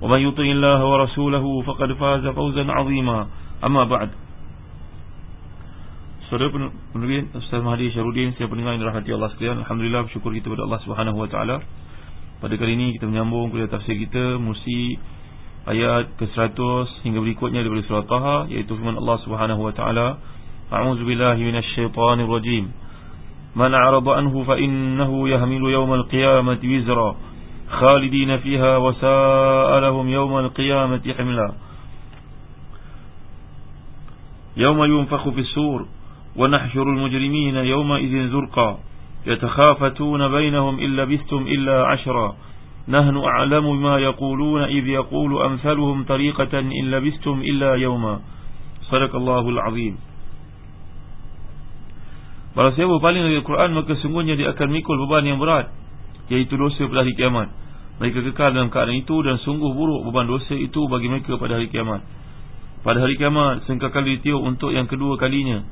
ومن يطع الله ورسوله فقد فاز فوزا عظيما أما بعد Saudara penerbit Ustaz Mahdi Syarudin Saya pendengar yang dirahmati Allah sekalian Alhamdulillah bersyukur kita kepada Allah Subhanahu Wa Taala. Pada kali ini kita menyambung kuliah tafsir kita Musi ayat ke-100 hingga berikutnya daripada surah Taha Iaitu firman Allah Subhanahu Wa Taala. A'udzu billahi minasyaitonir rajim Man a'rada anhu fa innahu yahmilu yawmal qiyamati wizra خالدين فيها وساء لهم يوم القيامة حملا. يوم ينفخ في السور ونحشر المجرمين يومئذ زرقا. يتخافتون بينهم إن بستم إلا عشرا. نهن أعلم ما يقولون إذ يقول أمثلهم طريقة إن لبستم إلا يوما. صدق الله العظيم. Barang siapa paling dari Al-Quran Maka sungguhnya dia akan mikul beban yang berat. Iaitu dosa pada hari kiamat. Mereka kekal dalam keadaan itu Dan sungguh buruk beban dosa itu bagi mereka pada hari kiamat. Pada hari kiamat Sengkak kali ditiup untuk yang kedua kalinya.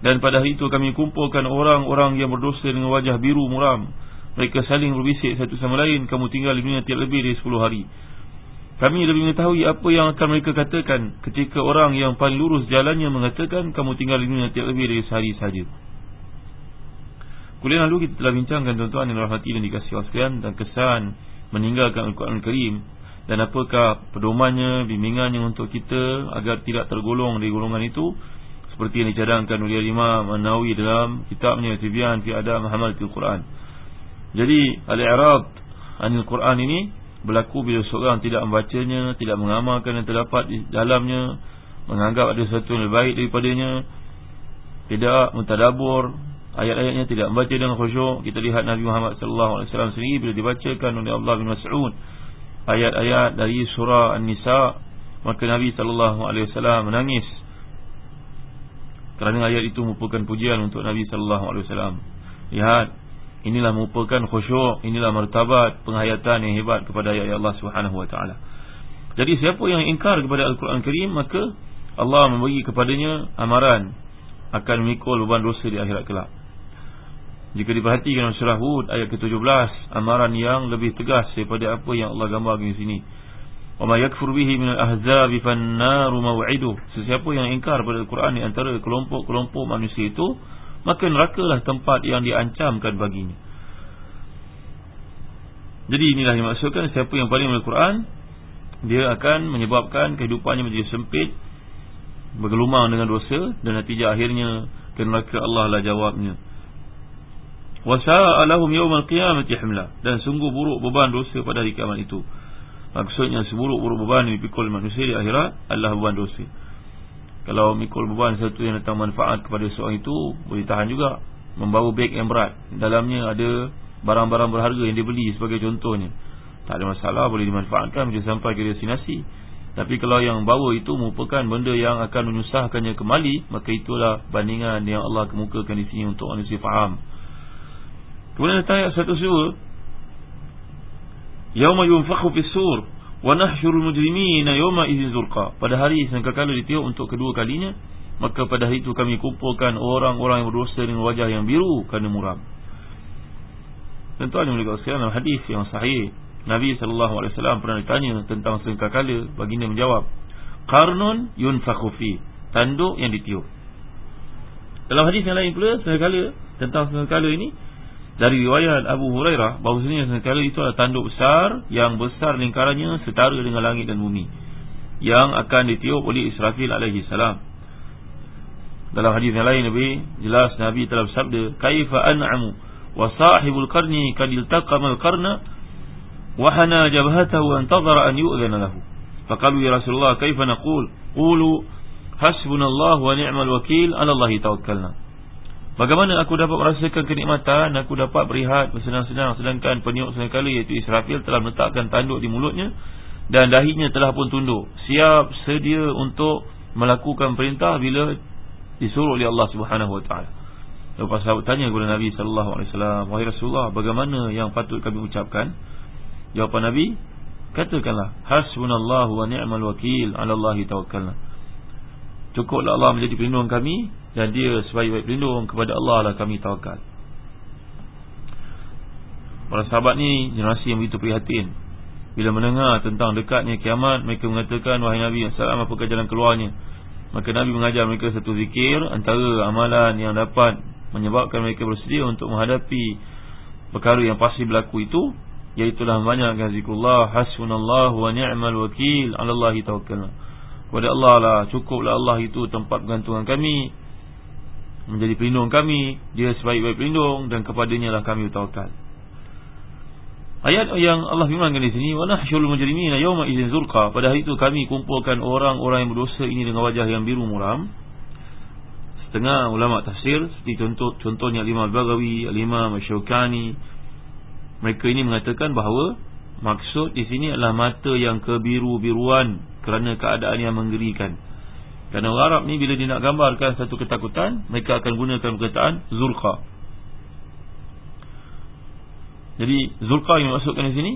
Dan pada hari itu kami kumpulkan orang-orang yang berdosa dengan wajah biru muram. Mereka saling berbisik satu sama lain Kamu tinggal di dunia tiap lebih dari 10 hari. Kami lebih mengetahui apa yang akan mereka katakan Ketika orang yang paling lurus jalannya mengatakan Kamu tinggal di dunia tiap lebih dari sehari saja Kuliah lalu kita telah bincangkan tuan-tuan yang rahmati dan dikasih waskan Dan kesan meninggalkan Al-Quran Al-Karim Dan apakah pedomannya, bimbingannya untuk kita Agar tidak tergolong di golongan itu seperti yang dicadangkan oleh Imam An-Nawawi dalam kitabnya Tibyan fi Adab Hamalatul Quran. Jadi al-i'rad anil Quran ini berlaku bila seorang tidak membacanya, tidak mengamalkan yang terdapat di dalamnya, menganggap ada sesuatu yang lebih baik daripadanya, tidak mentadabbur ayat-ayatnya, tidak membaca dengan khusyuk. Kita lihat Nabi Muhammad sallallahu alaihi wasallam sendiri bila dibacakan oleh Allah bin Mas'ud ayat-ayat dari surah An-Nisa, maka Nabi sallallahu alaihi wasallam menangis kerana ayat itu merupakan pujian untuk Nabi sallallahu alaihi wasallam. Lihat, inilah merupakan khusyuk, inilah martabat penghayatan yang hebat kepada ayat Allah Subhanahu wa taala. Jadi siapa yang ingkar kepada Al-Quran Karim maka Allah memberi kepadanya amaran akan memikul beban dosa di akhirat kelak. Jika diperhatikan dalam surah Hud ayat ke-17, amaran yang lebih tegas daripada apa yang Allah gambarkan di sini. Yakfur bihi min al-ahzab fan-naru maw'iduh. Sesiapa yang ingkar pada Al-Quran di antara kelompok-kelompok manusia itu, maka nerakalah tempat yang diancamkan baginya. Jadi inilah yang maksudkan siapa yang paling Al-Quran, dia akan menyebabkan kehidupannya menjadi sempit, bergelumang dengan dosa dan natijah akhirnya ke neraka Allah lah jawabnya. Wa sa'alahum yawmal qiyamati himla dan sungguh buruk beban dosa pada hari kiamat itu. Maksudnya seburuk-buruk beban yang dipikul manusia di akhirat adalah beban dosa. Kalau mikul beban satu yang datang manfaat kepada seorang itu, boleh tahan juga. Membawa beg yang berat. Dalamnya ada barang-barang berharga yang dibeli sebagai contohnya. Tak ada masalah, boleh dimanfaatkan bila sampai ke destinasi. Tapi kalau yang bawa itu merupakan benda yang akan menyusahkannya kembali, maka itulah bandingan yang Allah kemukakan di sini untuk manusia faham. Kemudian datang ayat satu surah Yauma yunfakhu fis sur wa nahsyurul mujrimina yauma idzin zurqa. Pada hari sangkakala ditiup untuk kedua kalinya, maka pada hari itu kami kumpulkan orang-orang yang berdosa dengan wajah yang biru kerana muram. Tentu ada mereka sekalian dalam hadis yang sahih. Nabi wasallam pernah ditanya tentang sangkakala, baginda menjawab, qarnun yunfakhu fi, tanduk yang ditiup. Dalam hadis yang lain pula sangkakala tentang sangkakala ini dari riwayat Abu Hurairah bahawasanya sekali itu adalah tanduk besar yang besar lingkarannya setara dengan langit dan bumi. yang akan ditiup oleh Israfil alaihi salam. Dalam hadis yang lain Nabi jelas Nabi telah bersabda, "Kaifa an'amu wa sahibul qarni kad iltaqama al-qarna wa hana jabhatahu wa intadhara an yu'dhana lahu." Faqalu ya Rasulullah, "Kaifa naqul?" Qulu hasbunallahu wa ni'mal wakil, 'ala Allah tawakkalna. Bagaimana aku dapat merasakan kenikmatan Aku dapat berehat bersenang-senang Sedangkan peniuk sekali iaitu Israfil Telah meletakkan tanduk di mulutnya Dan dahinya telah pun tunduk. Siap sedia untuk melakukan perintah Bila disuruh oleh Allah subhanahu wa ta'ala. Lepas sahabat tanya kepada Nabi SAW Wahai Rasulullah bagaimana yang patut kami ucapkan? Jawapan Nabi Katakanlah Hasbunallahu wa ni'mal wakil Ala Allahi tawakkalna. Cukuplah Allah menjadi pelindung kami dan dia sebaik-baik pelindung kepada Allah lah kami tawakal. Para sahabat ni generasi yang begitu prihatin. Bila mendengar tentang dekatnya kiamat Mereka mengatakan Wahai Nabi Salam apakah jalan keluarnya? Maka Nabi mengajar mereka satu zikir Antara amalan yang dapat Menyebabkan mereka bersedia untuk menghadapi Perkara yang pasti berlaku itu Iaitulah banyakkan zikrullah Hasbunallah wa ni'mal wakil Alallahi tawakal Kepada Allah lah Cukuplah Allah itu tempat bergantungan kami menjadi pelindung kami dia sebaik-baik pelindung dan kepadanya lah kami bertawakal. Ayat yang Allah firmankan di sini wa nahsyul mujrimina yawma idzin zurqa pada hari itu kami kumpulkan orang-orang yang berdosa ini dengan wajah yang biru muram. Setengah ulama tafsir seperti contoh contohnya Imam Al-Baghawi Al-Imam Syaukani mereka ini mengatakan bahawa maksud di sini adalah mata yang kebiru-biruan kerana keadaan yang menggerikan kerana orang Arab ni bila dia nak gambarkan satu ketakutan Mereka akan gunakan perkataan Zulqa. Jadi Zulqa yang dimaksudkan di sini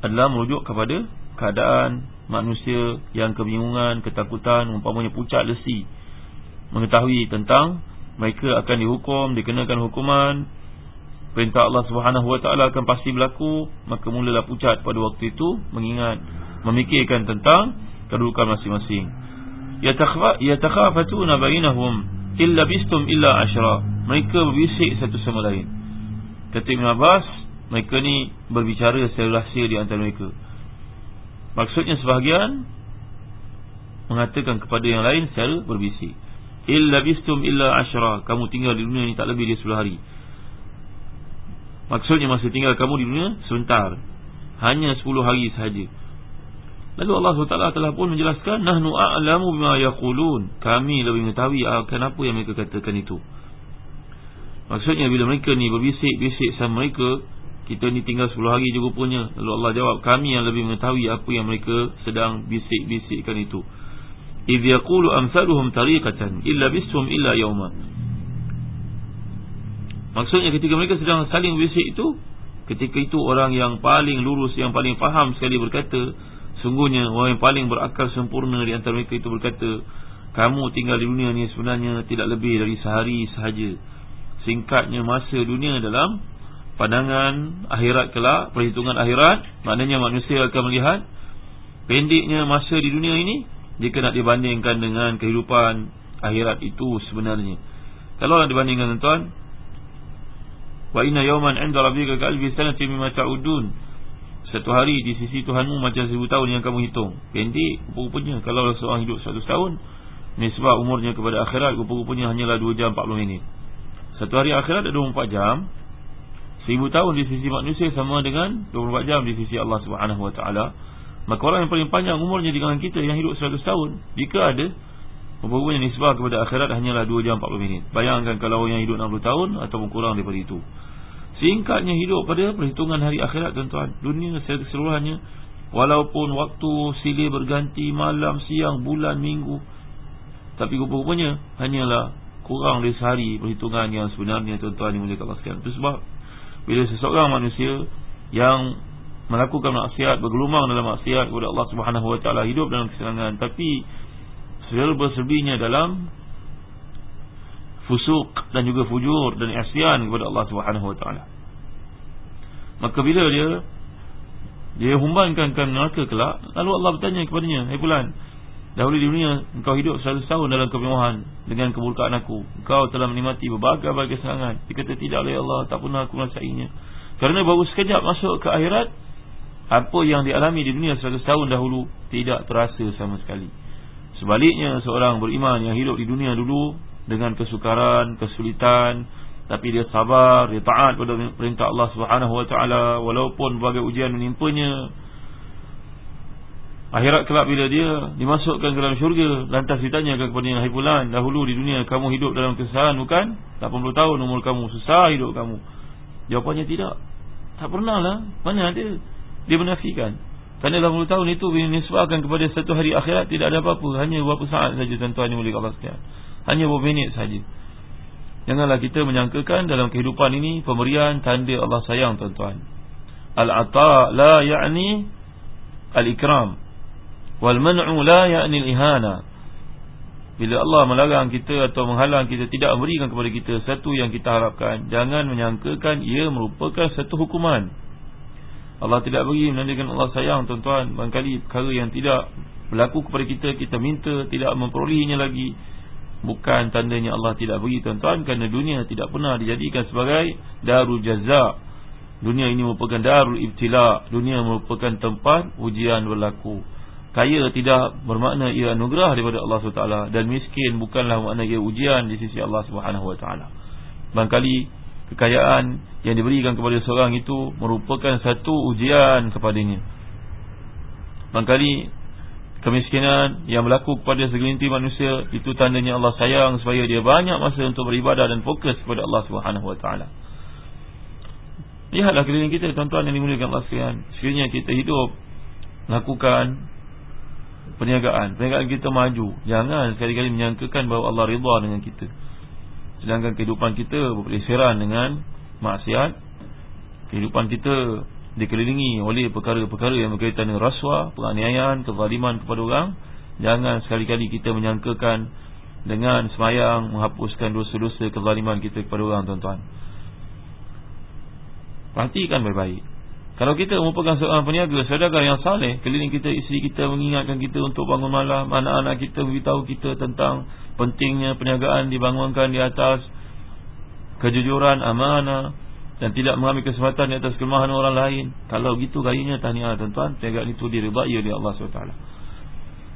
Adalah merujuk kepada Keadaan manusia yang kebingungan Ketakutan, umpamanya pucat lesi. Mengetahui tentang Mereka akan dihukum, dikenakan hukuman Perintah Allah SWT akan pasti berlaku Maka mulalah pucat pada waktu itu Mengingat, memikirkan tentang Kedudukan masing-masing yatakhafatuna bainahum illa bistum illa ashra. Mereka berbisik satu sama lain. Kata Ibn Abbas mereka ni berbicara secara rahsia di antara mereka. Maksudnya sebahagian mengatakan kepada yang lain secara berbisik. Illa bistum illa ashra. Kamu tinggal di dunia ni tak lebih dari 10 hari. Maksudnya masa tinggal kamu di dunia sebentar. Hanya 10 hari sahaja Lalu Allah SWT telah pun menjelaskan Nahnu a'lamu bima yaqulun. Kami lebih mengetahui akan apa yang mereka katakan itu. Maksudnya bila mereka ni berbisik-bisik sama mereka Kita ni tinggal 10 hari juga punya Lalu Allah jawab Kami yang lebih mengetahui apa yang mereka sedang bisik-bisikkan itu. Idh yaqulu amsaluhum tariqatan Illa bisum illa yawma. Maksudnya ketika mereka sedang saling bisik itu Ketika itu orang yang paling lurus Yang paling faham sekali berkata Sungguhnya orang yang paling berakal sempurna di antara mereka itu berkata Kamu tinggal di dunia ni sebenarnya tidak lebih dari sehari sahaja. Singkatnya masa dunia dalam pandangan akhirat kelak Perhitungan akhirat Maknanya manusia akan melihat Pendeknya masa di dunia ini Jika nak dibandingkan dengan kehidupan akhirat itu sebenarnya. Kalau nak dibandingkan tuan Wa inna yawman inda rabbika ka'albi sanati mimma ta'udun satu hari di sisi Tuhanmu macam seribu tahun yang kamu hitung. Pendek rupa-rupanya Kalau seorang hidup satu tahun Nisbah umurnya kepada akhirat Rupa-rupanya hanyalah 2 jam 40 minit. Satu hari akhirat ada 24 jam. Seribu tahun di sisi manusia Sama dengan 24 jam di sisi Allah SWT Maka orang yang paling panjang umurnya Dengan kita yang hidup 100 tahun Jika ada Rupa-rupanya nisbah kepada akhirat Hanyalah 2 jam 40 minit. Bayangkan kalau orang yang hidup 60 tahun Ataupun kurang daripada itu Singkatnya hidup pada perhitungan hari akhirat tuan-tuan. Dunia keseluruhannya Walaupun waktu silih berganti Malam, siang, bulan, minggu Tapi rupa-rupanya Hanyalah kurang dari sehari Perhitungan yang sebenarnya tuan-tuan yang mulia sekalian. Itu sebab Bila seseorang manusia Yang melakukan maksiat Bergelumang dalam maksiat kepada Allah SWT Hidup dalam kesenangan Tapi Serba-serbinya dalam fusuk dan juga fujur dan isyan kepada Allah Subhanahu wa taala. Maka bila dia dia humbankan ke neraka kelak, lalu Allah bertanya kepadanya, "Hai hey fulan, dahulu di dunia engkau hidup 100 tahun dalam kemewahan dengan kemurkaan aku. Engkau telah menikmati berbagai-bagai kesenangan." Dia kata, "Tidak oleh Allah, tak pernah aku merasainya." Kerana baru sekejap masuk ke akhirat, Apa yang dialami di dunia 100 tahun dahulu Tidak terasa sama sekali Sebaliknya seorang beriman yang hidup di dunia dulu Dengan kesukaran, kesulitan Tapi dia sabar, dia taat pada perintah Allah SWT Walaupun berbagai ujian menimpanya. Akhirat kelak bila dia dimasukkan ke dalam syurga Lantas ditanya kepada yang haifulan Dahulu di dunia kamu hidup dalam kesusahan bukan? 80 tahun umur kamu susah hidup kamu. Jawapannya tidak. Tak pernah lah Mana ada? Dia menafikan. Kerana 80 tahun itu Dinisbahkan kepada satu hari akhirat Tidak ada apa-apa. Hanya beberapa saat saja Tuan-tuan yang boleh Allah sekalian Hanya beberapa minit saja Janganlah kita menyangkakan Dalam kehidupan ini Pemberian tanda Allah sayang tuan-tuan. Al-ata la ya'ni Al-ikram. Wal man'u la ya'ni al-ihana. Bila Allah melarang kita atau menghalang kita tidak memberikan kepada kita satu yang kita harapkan jangan menyangkakan ia merupakan satu hukuman. Allah tidak beri menandakan Allah sayang tuan-tuan. Barangkali perkara yang tidak berlaku kepada kita kita minta tidak memperolehinya lagi bukan tandanya Allah tidak beri tuan-tuan kerana dunia tidak pernah dijadikan sebagai darul jaza dunia ini merupakan darul ibtila. Dunia merupakan tempat ujian berlaku. Kaya tidak bermakna ia anugerah daripada Allah SWT. Dan miskin bukanlah makna ia ujian di sisi Allah SWT. Bangkali kekayaan yang diberikan kepada seorang itu Merupakan satu ujian kepadanya. Bangkali kemiskinan yang berlaku kepada segelintir manusia Itu tandanya Allah sayang supaya dia banyak masa untuk beribadah dan fokus kepada Allah SWT Lihatlah keliling kita tuan-tuan yang dimuliakan Allah sekalian. Sekiranya kita hidup Lakukan perniagaan. Perniagaan kita maju. Jangan sekali-kali menyangkakan bahawa Allah rida dengan kita. Sedangkan kehidupan kita berpelisiran dengan maksiat. Kehidupan kita dikelilingi oleh perkara-perkara yang berkaitan dengan rasuah Penganiayaan, kezaliman kepada orang. Jangan sekali-kali kita menyangkakan Dengan semayang menghapuskan dosa-dosa kezaliman kita kepada orang tuan-tuan. Perhatikan baik-baik. Kalau kita merupakan seorang peniaga, saudagar yang saleh, keliling kita, isteri kita mengingatkan kita untuk bangun malam, anak-anak kita beritahu kita tentang pentingnya perniagaan dibangunkan di atas kejujuran, amanah dan tidak mengambil kesempatan di atas kelemahan orang lain. Kalau gitu gayanya tahniah tuan-tuan, perniagaan itu diridai oleh Allah SWT.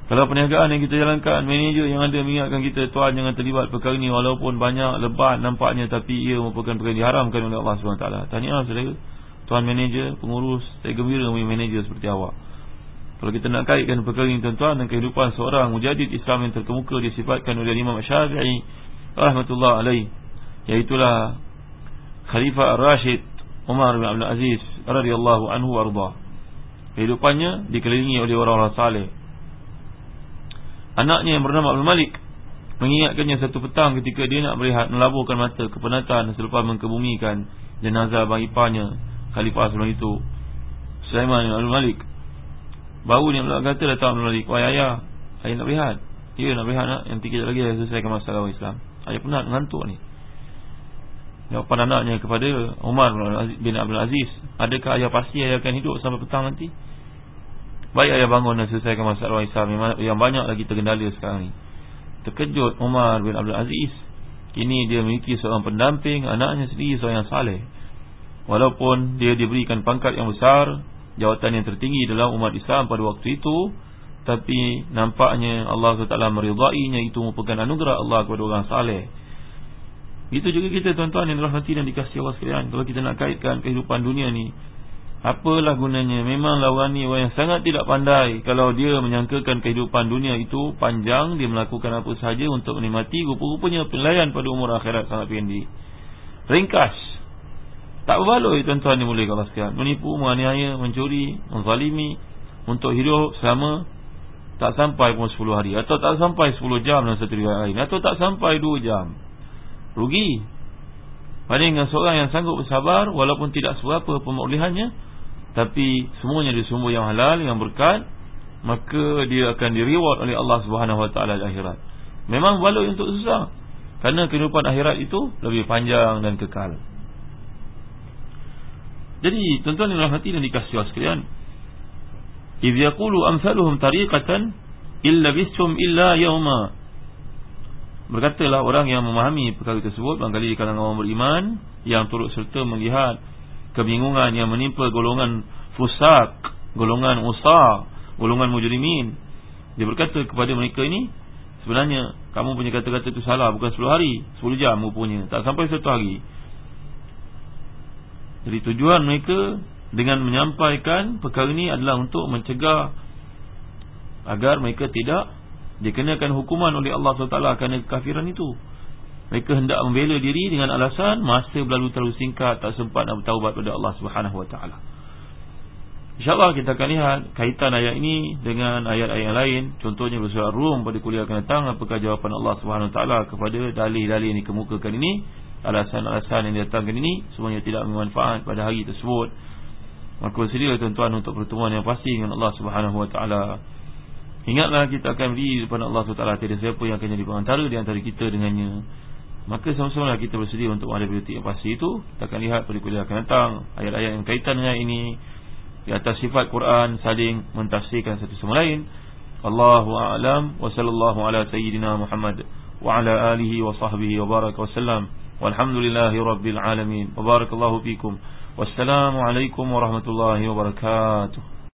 Kalau perniagaan yang kita jalankan, manager yang ada mengingatkan kita, tuan jangan terlibat perkara ini walaupun banyak lebat nampaknya tapi ia merupakan perkara yang diharamkan oleh Allah SWT. Tahniah saudara. Tuan manager, pengurus Saya gembira mempunyai manager seperti awak Kalau kita nak kaitkan perkara ini tuan-tuan Dan kehidupan seorang mujadid Islam yang terkemuka Disifatkan oleh Imam Syafi'i Rahmatullah alaih Iaitulah Khalifah Rashid Umar bin Abdul Aziz radhiyallahu anhu arda. Kehidupannya dikelilingi oleh orang-orang saleh. Anaknya yang bernama Abdul Malik mengingatkannya satu petang ketika dia nak melihat melaburkan mata kepenatan selepas mengkebumikan jenazah abang ipanya khalifah sebelum itu. Sulaiman bin Abdul Malik. Baru ni Allah kata datang Abdul Malik Wahai ayah Ayah nak berehat. Ya nak berehat nak. Yang tiga lagi Saya selesaikan masalah Islam. Ayah penat mengantuk ni Jawapan anaknya kepada Umar bin Abdul Aziz Adakah ayah pasti ayah akan hidup sampai petang nanti? Baik ayah bangun dan selesaikan masalah Islam Yang banyak lagi tergendala sekarang ni. Terkejut Umar bin Abdul Aziz. Kini dia memiliki seorang pendamping Anaknya sendiri seorang yang saleh. Walaupun dia diberikan pangkat yang besar Jawatan yang tertinggi dalam umat Islam pada waktu itu Tapi nampaknya Allah SWT meridainya Itu merupakan anugerah Allah kepada orang saleh. Itu juga kita tuan-tuan yang dirahmati dan dikasih Allah sekalian. Kalau kita nak kaitkan kehidupan dunia ni Apalah gunanya? Memanglah orang ni orang yang sangat tidak pandai. Kalau dia menyangkakan kehidupan dunia itu Panjang Dia melakukan apa sahaja untuk menikmati Rupa-rupanya penilaian pada umur akhirat sangat pendek Ringkas. Tak berbaloi tuan-tuan ni boleh kalau sekian Menipu, menganiaya, mencuri, menzalimi Untuk hidup selama Tak sampai pun 10 hari. Atau tak sampai 10 jam dalam satu riwayat lain. Atau tak sampai 2 jam Rugi. Dengan seorang yang sanggup bersabar Walaupun tidak seberapa pemulihannya Tapi semuanya di sumber yang halal Yang berkat Maka dia akan direward oleh Allah SWT di akhirat. Memang baloi untuk susah. Kerana kehidupan akhirat itu Lebih panjang dan kekal. Jadi tuan-tuan yang hati dan dikasih Allah sekalian Idh yakulu amsaluhum tariqatan Illa bisum illa yawma Berkatalah orang yang memahami perkara tersebut Bangkali di kalangan orang beriman Yang turut serta melihat Kebingungan yang menimpa golongan Fusak golongan usta, golongan mujrimin. Dia berkata kepada mereka ini, sebenarnya kamu punya kata-kata itu salah bukan 10 hari, 10 jam rupanya, tak sampai satu hari. Jadi tujuan mereka dengan menyampaikan perkara ini adalah untuk mencegah agar mereka tidak dikenakan hukuman oleh Allah SWT kerana kekafiran itu. Mereka hendak membela diri dengan alasan masa berlalu terlalu singkat tak sempat nak bertaubat kepada Allah Subhanahu Wa Taala. InsyaAllah kita akan lihat kaitan ayat ini dengan ayat-ayat lain. Contohnya bersurah Rum pada kuliah akan datang. Apakah jawapan Allah Subhanahu Wa Taala kepada dalil-dalil yang dikemukakan ini. Alasan-alasan yang datangkan ini. Semuanya tidak bermanfaat pada hari tersebut. Maka bersedialah tuan-tuan untuk pertemuan yang pasti dengan Allah Subhanahu Wa Taala. Ingatlah kita akan berdiri depan Allah SWT Tidak siapa yang akan jadi pengantara di antara kita dengannya. Maka sama-sama kita bersedia untuk menghadapi detik yang pasti itu. Kita akan lihat pada kuliah akan datang Ayat-ayat yang kaitan dengan ini. Di atas sifat Quran saling mentafsirkan satu sama lain. Allahu a'lam wa sallallahu ala sayyidina Muhammad wa ala alihi wa sahbihi wa baraka wa sallam. Walhamdulillahi rabbil alamin. Wa barakallahu fikum. Wassalamu alaikum warahmatullahi wabarakatuh